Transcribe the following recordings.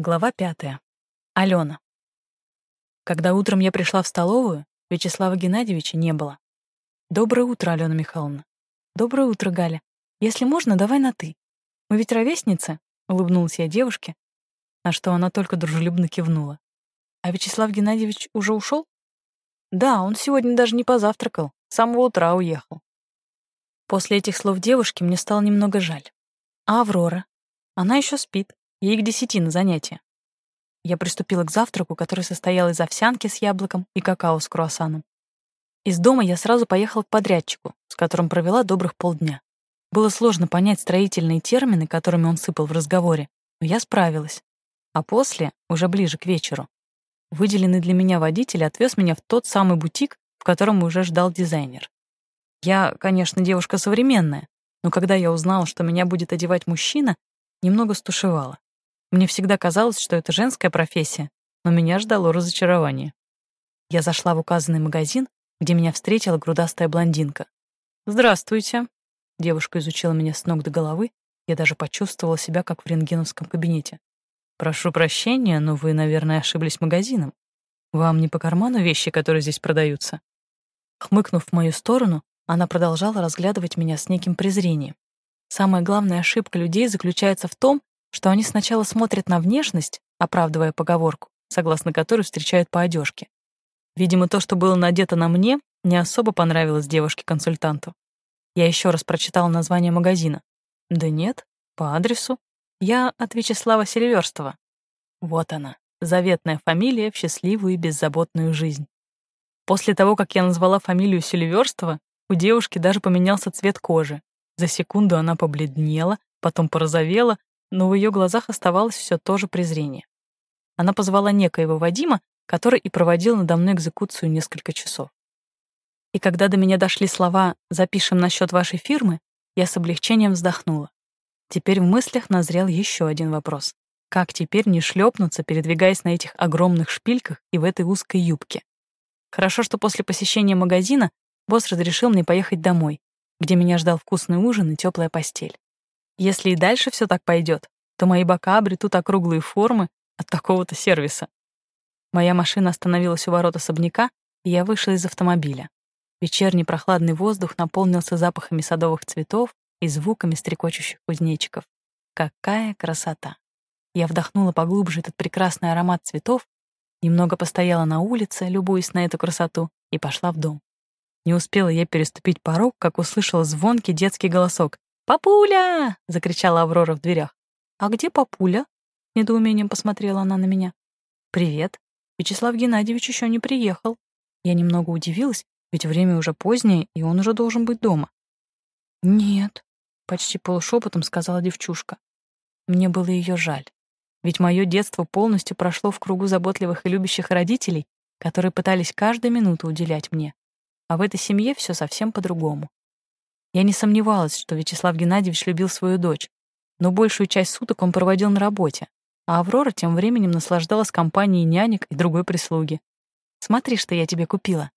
Глава пятая. Алена. Когда утром я пришла в столовую, Вячеслава Геннадьевича не было. «Доброе утро, Алена Михайловна». «Доброе утро, Галя. Если можно, давай на «ты». Мы ведь ровесницы?» — улыбнулась я девушке, на что она только дружелюбно кивнула. «А Вячеслав Геннадьевич уже ушел? «Да, он сегодня даже не позавтракал, с самого утра уехал». После этих слов девушки мне стало немного жаль. А Аврора? Она еще спит. Ей к десяти на занятия. Я приступила к завтраку, который состоял из овсянки с яблоком и какао с круассаном. Из дома я сразу поехала к подрядчику, с которым провела добрых полдня. Было сложно понять строительные термины, которыми он сыпал в разговоре, но я справилась. А после, уже ближе к вечеру, выделенный для меня водитель отвез меня в тот самый бутик, в котором уже ждал дизайнер. Я, конечно, девушка современная, но когда я узнала, что меня будет одевать мужчина, немного стушевала. Мне всегда казалось, что это женская профессия, но меня ждало разочарование. Я зашла в указанный магазин, где меня встретила грудастая блондинка. «Здравствуйте». Девушка изучила меня с ног до головы, я даже почувствовала себя как в рентгеновском кабинете. «Прошу прощения, но вы, наверное, ошиблись магазином. Вам не по карману вещи, которые здесь продаются?» Хмыкнув в мою сторону, она продолжала разглядывать меня с неким презрением. Самая главная ошибка людей заключается в том, что они сначала смотрят на внешность, оправдывая поговорку, согласно которой встречают по одежке. Видимо, то, что было надето на мне, не особо понравилось девушке-консультанту. Я еще раз прочитала название магазина. Да нет, по адресу. Я от Вячеслава Селиверстова. Вот она, заветная фамилия в счастливую и беззаботную жизнь. После того, как я назвала фамилию Селиверстова, у девушки даже поменялся цвет кожи. За секунду она побледнела, потом порозовела, но в ее глазах оставалось все то же презрение. Она позвала некоего Вадима, который и проводил надо мной экзекуцию несколько часов. И когда до меня дошли слова «запишем на счет вашей фирмы», я с облегчением вздохнула. Теперь в мыслях назрел еще один вопрос. Как теперь не шлепнуться, передвигаясь на этих огромных шпильках и в этой узкой юбке? Хорошо, что после посещения магазина босс разрешил мне поехать домой, где меня ждал вкусный ужин и теплая постель. Если и дальше все так пойдет, то мои бока обретут округлые формы от такого-то сервиса. Моя машина остановилась у ворот особняка, и я вышла из автомобиля. Вечерний прохладный воздух наполнился запахами садовых цветов и звуками стрекочущих кузнечиков. Какая красота! Я вдохнула поглубже этот прекрасный аромат цветов, немного постояла на улице, любуясь на эту красоту, и пошла в дом. Не успела я переступить порог, как услышала звонкий детский голосок. «Папуля!» — закричала Аврора в дверях. «А где папуля?» — недоумением посмотрела она на меня. «Привет. Вячеслав Геннадьевич еще не приехал». Я немного удивилась, ведь время уже позднее, и он уже должен быть дома. «Нет», — почти полушепотом сказала девчушка. Мне было ее жаль, ведь мое детство полностью прошло в кругу заботливых и любящих родителей, которые пытались каждую минуту уделять мне. А в этой семье все совсем по-другому. Я не сомневалась, что Вячеслав Геннадьевич любил свою дочь, но большую часть суток он проводил на работе, а Аврора тем временем наслаждалась компанией нянек и другой прислуги. «Смотри, что я тебе купила».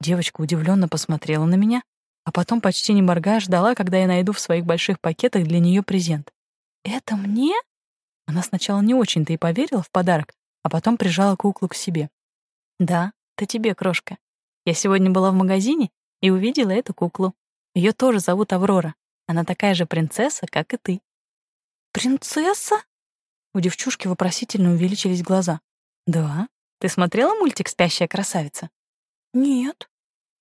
Девочка удивленно посмотрела на меня, а потом, почти не моргая, ждала, когда я найду в своих больших пакетах для нее презент. «Это мне?» Она сначала не очень-то и поверила в подарок, а потом прижала куклу к себе. «Да, это тебе, крошка. Я сегодня была в магазине и увидела эту куклу. Ее тоже зовут Аврора. Она такая же принцесса, как и ты». «Принцесса?» У девчушки вопросительно увеличились глаза. «Да? Ты смотрела мультик «Спящая красавица»?» «Нет».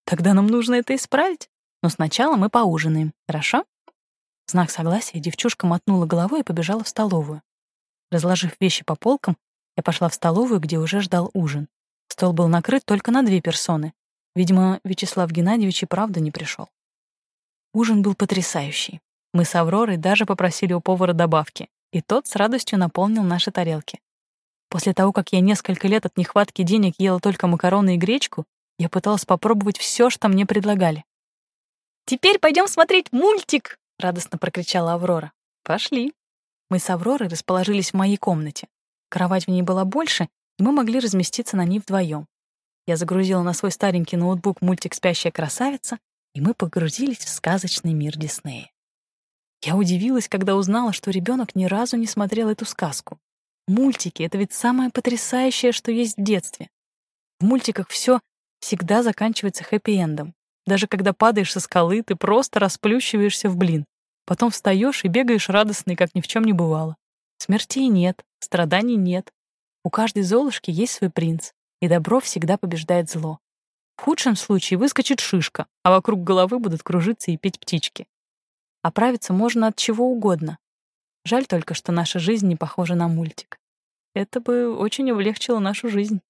«Тогда нам нужно это исправить. Но сначала мы поужинаем, хорошо?» В знак согласия девчушка мотнула головой и побежала в столовую. Разложив вещи по полкам, я пошла в столовую, где уже ждал ужин. Стол был накрыт только на две персоны. Видимо, Вячеслав Геннадьевич и правда не пришел. Ужин был потрясающий. Мы с Авророй даже попросили у повара добавки, и тот с радостью наполнил наши тарелки. После того, как я несколько лет от нехватки денег ела только макароны и гречку, я пыталась попробовать все, что мне предлагали. «Теперь пойдем смотреть мультик!» — радостно прокричала Аврора. «Пошли!» Мы с Авророй расположились в моей комнате. Кровать в ней была больше, и мы могли разместиться на ней вдвоем. Я загрузила на свой старенький ноутбук мультик «Спящая красавица», и мы погрузились в сказочный мир Диснея. Я удивилась, когда узнала, что ребенок ни разу не смотрел эту сказку. Мультики — это ведь самое потрясающее, что есть в детстве. В мультиках все всегда заканчивается хэппи-эндом. Даже когда падаешь со скалы, ты просто расплющиваешься в блин. Потом встаешь и бегаешь радостный, как ни в чем не бывало. Смертей нет, страданий нет. У каждой золушки есть свой принц, и добро всегда побеждает зло. В худшем случае выскочит шишка, а вокруг головы будут кружиться и петь птички. Оправиться можно от чего угодно. Жаль только, что наша жизнь не похожа на мультик. Это бы очень облегчило нашу жизнь.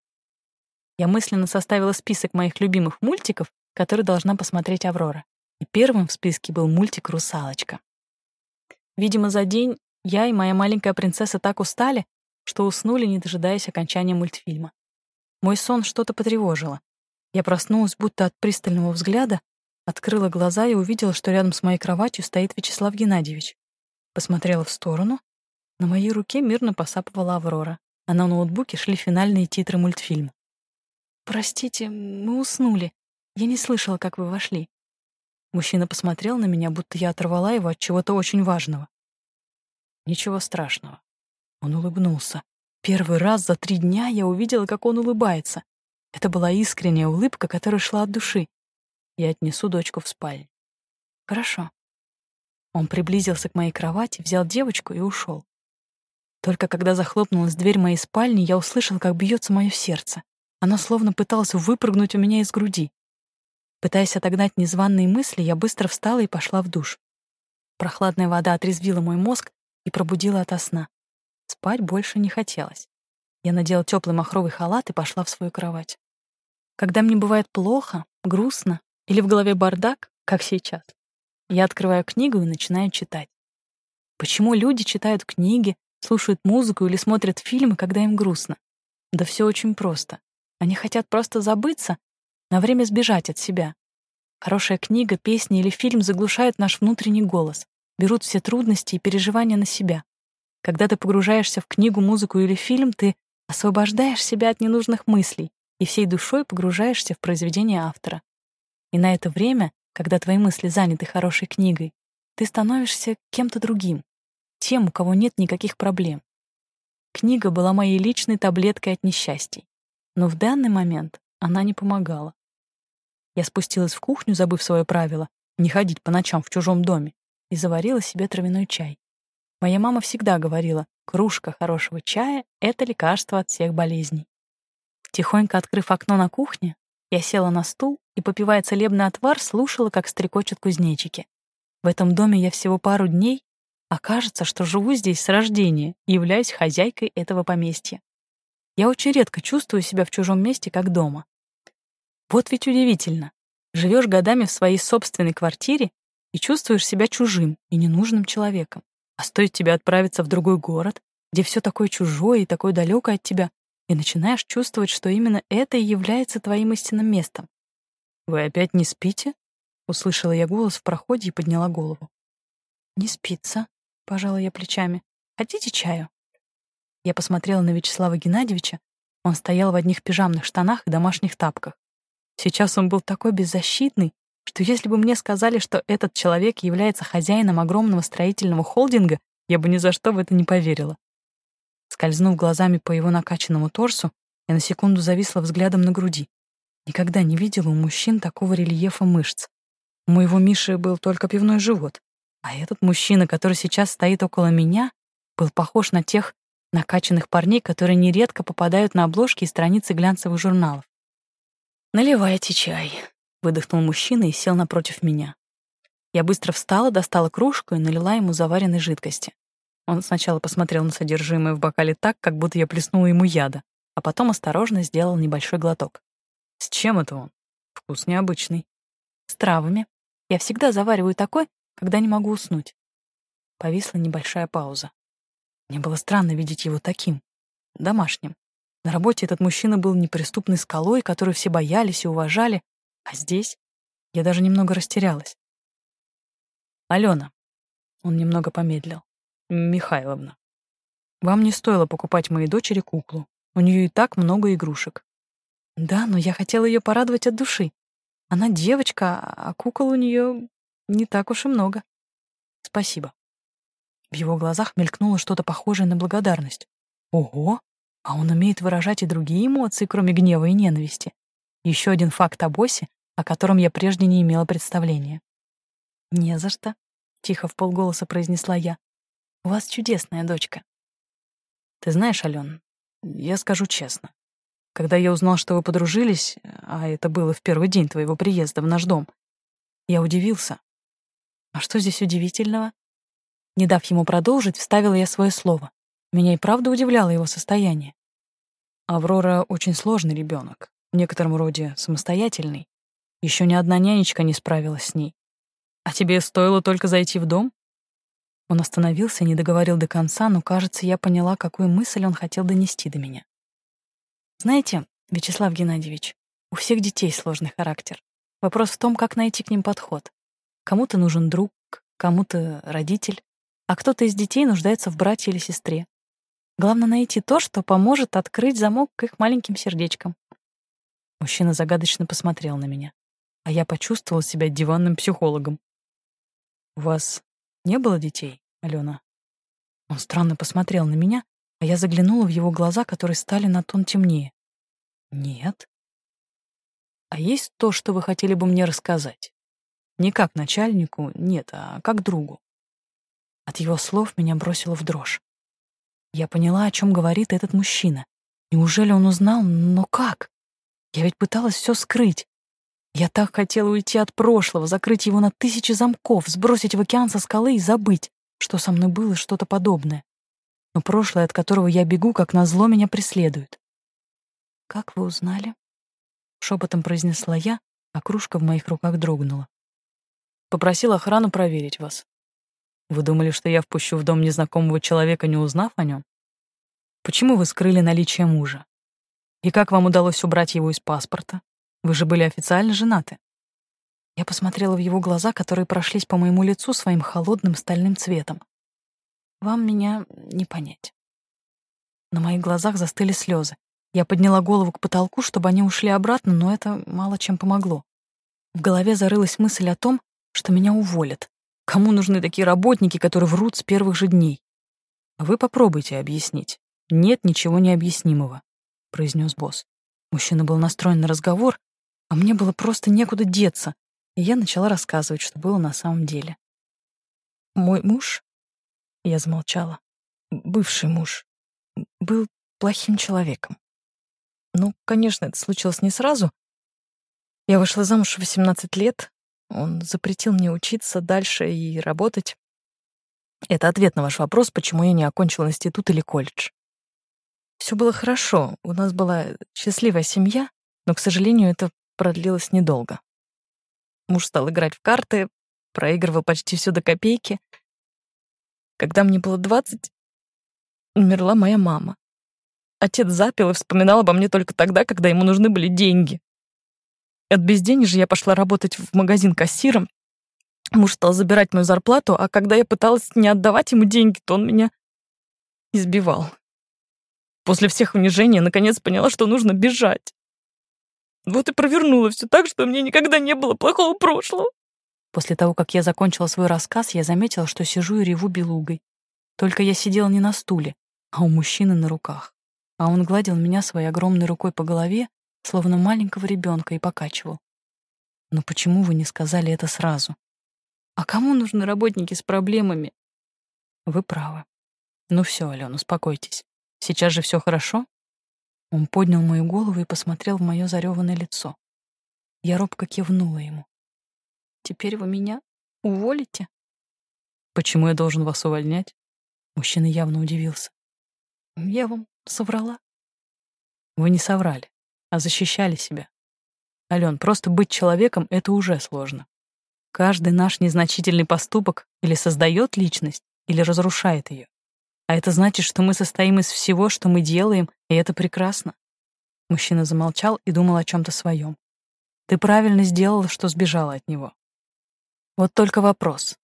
Я мысленно составила список моих любимых мультиков, которые должна посмотреть Аврора. И первым в списке был мультик «Русалочка». Видимо, за день я и моя маленькая принцесса так устали, что уснули, не дожидаясь окончания мультфильма. Мой сон что-то потревожило. Я проснулась будто от пристального взгляда, открыла глаза и увидела, что рядом с моей кроватью стоит Вячеслав Геннадьевич. Посмотрела в сторону. На моей руке мирно посапывала Аврора, а на ноутбуке шли финальные титры мультфильма. «Простите, мы уснули. Я не слышала, как вы вошли». Мужчина посмотрел на меня, будто я оторвала его от чего-то очень важного. «Ничего страшного». Он улыбнулся. Первый раз за три дня я увидела, как он улыбается. Это была искренняя улыбка, которая шла от души. Я отнесу дочку в спальню. Хорошо. Он приблизился к моей кровати, взял девочку и ушел. Только когда захлопнулась дверь моей спальни, я услышал, как бьется мое сердце. Оно словно пыталось выпрыгнуть у меня из груди. Пытаясь отогнать незваные мысли, я быстро встала и пошла в душ. Прохладная вода отрезвила мой мозг и пробудила ото сна. Спать больше не хотелось. Я надела теплый махровый халат и пошла в свою кровать. Когда мне бывает плохо, грустно или в голове бардак, как сейчас, я открываю книгу и начинаю читать. Почему люди читают книги, слушают музыку или смотрят фильмы, когда им грустно? Да все очень просто. Они хотят просто забыться, на время сбежать от себя. Хорошая книга, песня или фильм заглушают наш внутренний голос, берут все трудности и переживания на себя. Когда ты погружаешься в книгу, музыку или фильм, ты освобождаешь себя от ненужных мыслей и всей душой погружаешься в произведение автора. И на это время, когда твои мысли заняты хорошей книгой, ты становишься кем-то другим, тем, у кого нет никаких проблем. Книга была моей личной таблеткой от несчастий. Но в данный момент она не помогала. Я спустилась в кухню, забыв свое правило — не ходить по ночам в чужом доме, и заварила себе травяной чай. Моя мама всегда говорила, кружка хорошего чая — это лекарство от всех болезней. Тихонько открыв окно на кухне, я села на стул и, попивая целебный отвар, слушала, как стрекочут кузнечики. В этом доме я всего пару дней, а кажется, что живу здесь с рождения и являюсь хозяйкой этого поместья. Я очень редко чувствую себя в чужом месте, как дома. Вот ведь удивительно. Живешь годами в своей собственной квартире и чувствуешь себя чужим и ненужным человеком. А стоит тебе отправиться в другой город, где все такое чужое и такое далекое от тебя, и начинаешь чувствовать, что именно это и является твоим истинным местом. «Вы опять не спите?» — услышала я голос в проходе и подняла голову. «Не спится», — пожала я плечами. «Хотите чаю?» Я посмотрела на Вячеслава Геннадьевича. Он стоял в одних пижамных штанах и домашних тапках. Сейчас он был такой беззащитный, что если бы мне сказали, что этот человек является хозяином огромного строительного холдинга, я бы ни за что в это не поверила. Скользнув глазами по его накачанному торсу, я на секунду зависла взглядом на груди. Никогда не видела у мужчин такого рельефа мышц. У моего Миши был только пивной живот, а этот мужчина, который сейчас стоит около меня, был похож на тех накачанных парней, которые нередко попадают на обложки и страницы глянцевых журналов. «Наливайте чай», — выдохнул мужчина и сел напротив меня. Я быстро встала, достала кружку и налила ему заваренной жидкости. Он сначала посмотрел на содержимое в бокале так, как будто я плеснула ему яда, а потом осторожно сделал небольшой глоток. «С чем это он? Вкус необычный». «С травами. Я всегда завариваю такой, когда не могу уснуть». Повисла небольшая пауза. Мне было странно видеть его таким, домашним. На работе этот мужчина был неприступной скалой, которую все боялись и уважали, а здесь я даже немного растерялась. «Алена», — он немного помедлил, — «Михайловна, вам не стоило покупать моей дочери куклу. У нее и так много игрушек». «Да, но я хотела ее порадовать от души. Она девочка, а кукол у нее не так уж и много». «Спасибо». В его глазах мелькнуло что-то похожее на благодарность. Ого, а он умеет выражать и другие эмоции, кроме гнева и ненависти. Еще один факт о боссе, о котором я прежде не имела представления. «Не за что», — тихо в полголоса произнесла я. «У вас чудесная дочка». «Ты знаешь, Ален, я скажу честно. Когда я узнал, что вы подружились, а это было в первый день твоего приезда в наш дом, я удивился. А что здесь удивительного? Не дав ему продолжить, вставила я свое слово. Меня и правда удивляло его состояние. Аврора очень сложный ребенок, в некотором роде самостоятельный. Еще ни одна нянечка не справилась с ней. А тебе стоило только зайти в дом? Он остановился, не договорил до конца, но, кажется, я поняла, какую мысль он хотел донести до меня. Знаете, Вячеслав Геннадьевич, у всех детей сложный характер. Вопрос в том, как найти к ним подход. Кому-то нужен друг, кому-то родитель, а кто-то из детей нуждается в брате или сестре. Главное найти то, что поможет открыть замок к их маленьким сердечкам. Мужчина загадочно посмотрел на меня, а я почувствовал себя диванным психологом. «У вас не было детей, Алена?» Он странно посмотрел на меня, а я заглянула в его глаза, которые стали на тон темнее. «Нет». «А есть то, что вы хотели бы мне рассказать? Не как начальнику, нет, а как другу?» От его слов меня бросило в дрожь. Я поняла, о чем говорит этот мужчина. Неужели он узнал? Но как? Я ведь пыталась все скрыть. Я так хотела уйти от прошлого, закрыть его на тысячи замков, сбросить в океан со скалы и забыть, что со мной было что-то подобное. Но прошлое, от которого я бегу, как назло, меня преследует. «Как вы узнали?» — шепотом произнесла я, а кружка в моих руках дрогнула. «Попросил охрану проверить вас. Вы думали, что я впущу в дом незнакомого человека, не узнав о нем? Почему вы скрыли наличие мужа? И как вам удалось убрать его из паспорта? Вы же были официально женаты. Я посмотрела в его глаза, которые прошлись по моему лицу своим холодным стальным цветом. Вам меня не понять. На моих глазах застыли слезы. Я подняла голову к потолку, чтобы они ушли обратно, но это мало чем помогло. В голове зарылась мысль о том, что меня уволят, Кому нужны такие работники, которые врут с первых же дней? Вы попробуйте объяснить. Нет ничего необъяснимого, произнес босс. Мужчина был настроен на разговор, а мне было просто некуда деться, и я начала рассказывать, что было на самом деле. Мой муж, я замолчала, бывший муж, был плохим человеком. Ну, конечно, это случилось не сразу. Я вышла замуж в 18 лет, он запретил мне учиться дальше и работать. Это ответ на ваш вопрос, почему я не окончила институт или колледж. Все было хорошо, у нас была счастливая семья, но, к сожалению, это продлилось недолго. Муж стал играть в карты, проигрывал почти все до копейки. Когда мне было двадцать, умерла моя мама. Отец запил и вспоминал обо мне только тогда, когда ему нужны были деньги. От безденежья я пошла работать в магазин кассиром. Муж стал забирать мою зарплату, а когда я пыталась не отдавать ему деньги, то он меня избивал. После всех унижений я наконец поняла, что нужно бежать. Вот и провернула все так, что меня никогда не было плохого прошлого. После того, как я закончила свой рассказ, я заметила, что сижу и реву белугой. Только я сидела не на стуле, а у мужчины на руках. А он гладил меня своей огромной рукой по голове, словно маленького ребенка, и покачивал. Но почему вы не сказали это сразу? А кому нужны работники с проблемами? Вы правы. Ну все, Алена, успокойтесь. Сейчас же все хорошо? Он поднял мою голову и посмотрел в мое зареванное лицо. Я робко кивнула ему. Теперь вы меня уволите? Почему я должен вас увольнять? Мужчина явно удивился. Я вам соврала. Вы не соврали а защищали себя. Ален, просто быть человеком — это уже сложно. Каждый наш незначительный поступок или создает личность, или разрушает ее. А это значит, что мы состоим из всего, что мы делаем, и это прекрасно. Мужчина замолчал и думал о чем-то своем. Ты правильно сделала, что сбежала от него. Вот только вопрос.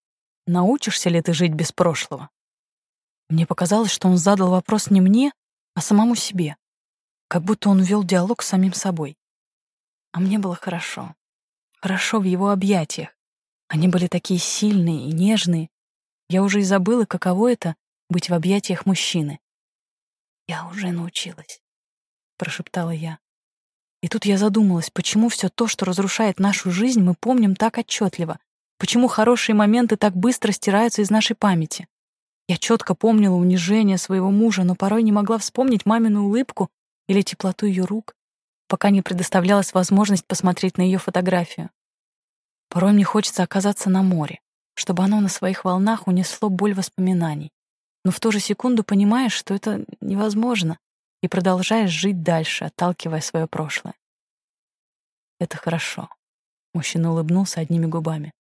Научишься ли ты жить без прошлого? Мне показалось, что он задал вопрос не мне, а самому себе как будто он вел диалог с самим собой. А мне было хорошо. Хорошо в его объятиях. Они были такие сильные и нежные. Я уже и забыла, каково это — быть в объятиях мужчины. «Я уже научилась», — прошептала я. И тут я задумалась, почему все то, что разрушает нашу жизнь, мы помним так отчетливо, почему хорошие моменты так быстро стираются из нашей памяти. Я четко помнила унижение своего мужа, но порой не могла вспомнить мамину улыбку или теплоту ее рук, пока не предоставлялась возможность посмотреть на ее фотографию. Порой мне хочется оказаться на море, чтобы оно на своих волнах унесло боль воспоминаний. Но в ту же секунду понимаешь, что это невозможно, и продолжаешь жить дальше, отталкивая свое прошлое. «Это хорошо», — мужчина улыбнулся одними губами.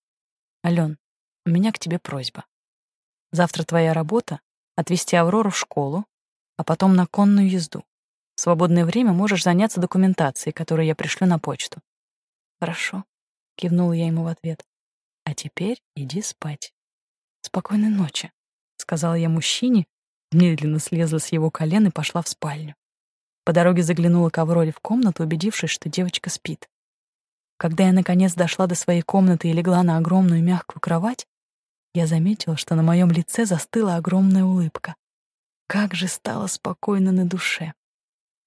«Ален, у меня к тебе просьба. Завтра твоя работа — отвезти Аврору в школу, а потом на конную езду. В свободное время можешь заняться документацией, которую я пришлю на почту». «Хорошо», — кивнула я ему в ответ. «А теперь иди спать. Спокойной ночи», — сказала я мужчине, медленно слезла с его колен и пошла в спальню. По дороге заглянула к Авроре в комнату, убедившись, что девочка спит. Когда я, наконец, дошла до своей комнаты и легла на огромную мягкую кровать, я заметила, что на моем лице застыла огромная улыбка. Как же стало спокойно на душе.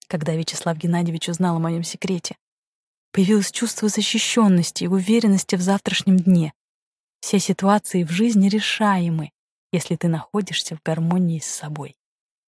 Когда Вячеслав Геннадьевич узнал о моем секрете, появилось чувство защищенности и уверенности в завтрашнем дне. Все ситуации в жизни решаемы, если ты находишься в гармонии с собой.